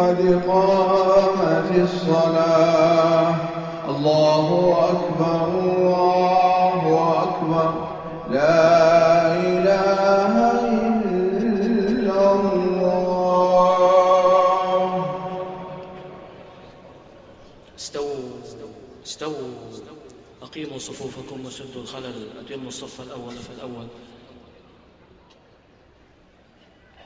قد قامت الصلاة. الله أكبر الله أكبر. لا إله إلا الله. استووا استووا. أقيموا صفوفكم وسدوا الخلل. أتموا الصف الأول فالأول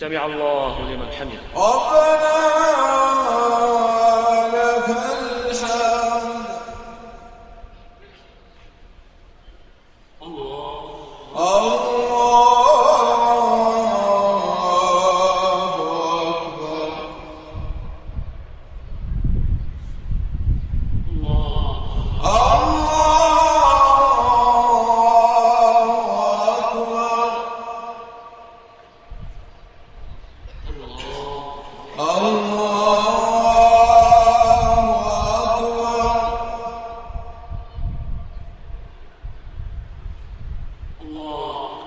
سمع الله لمن حمده. الله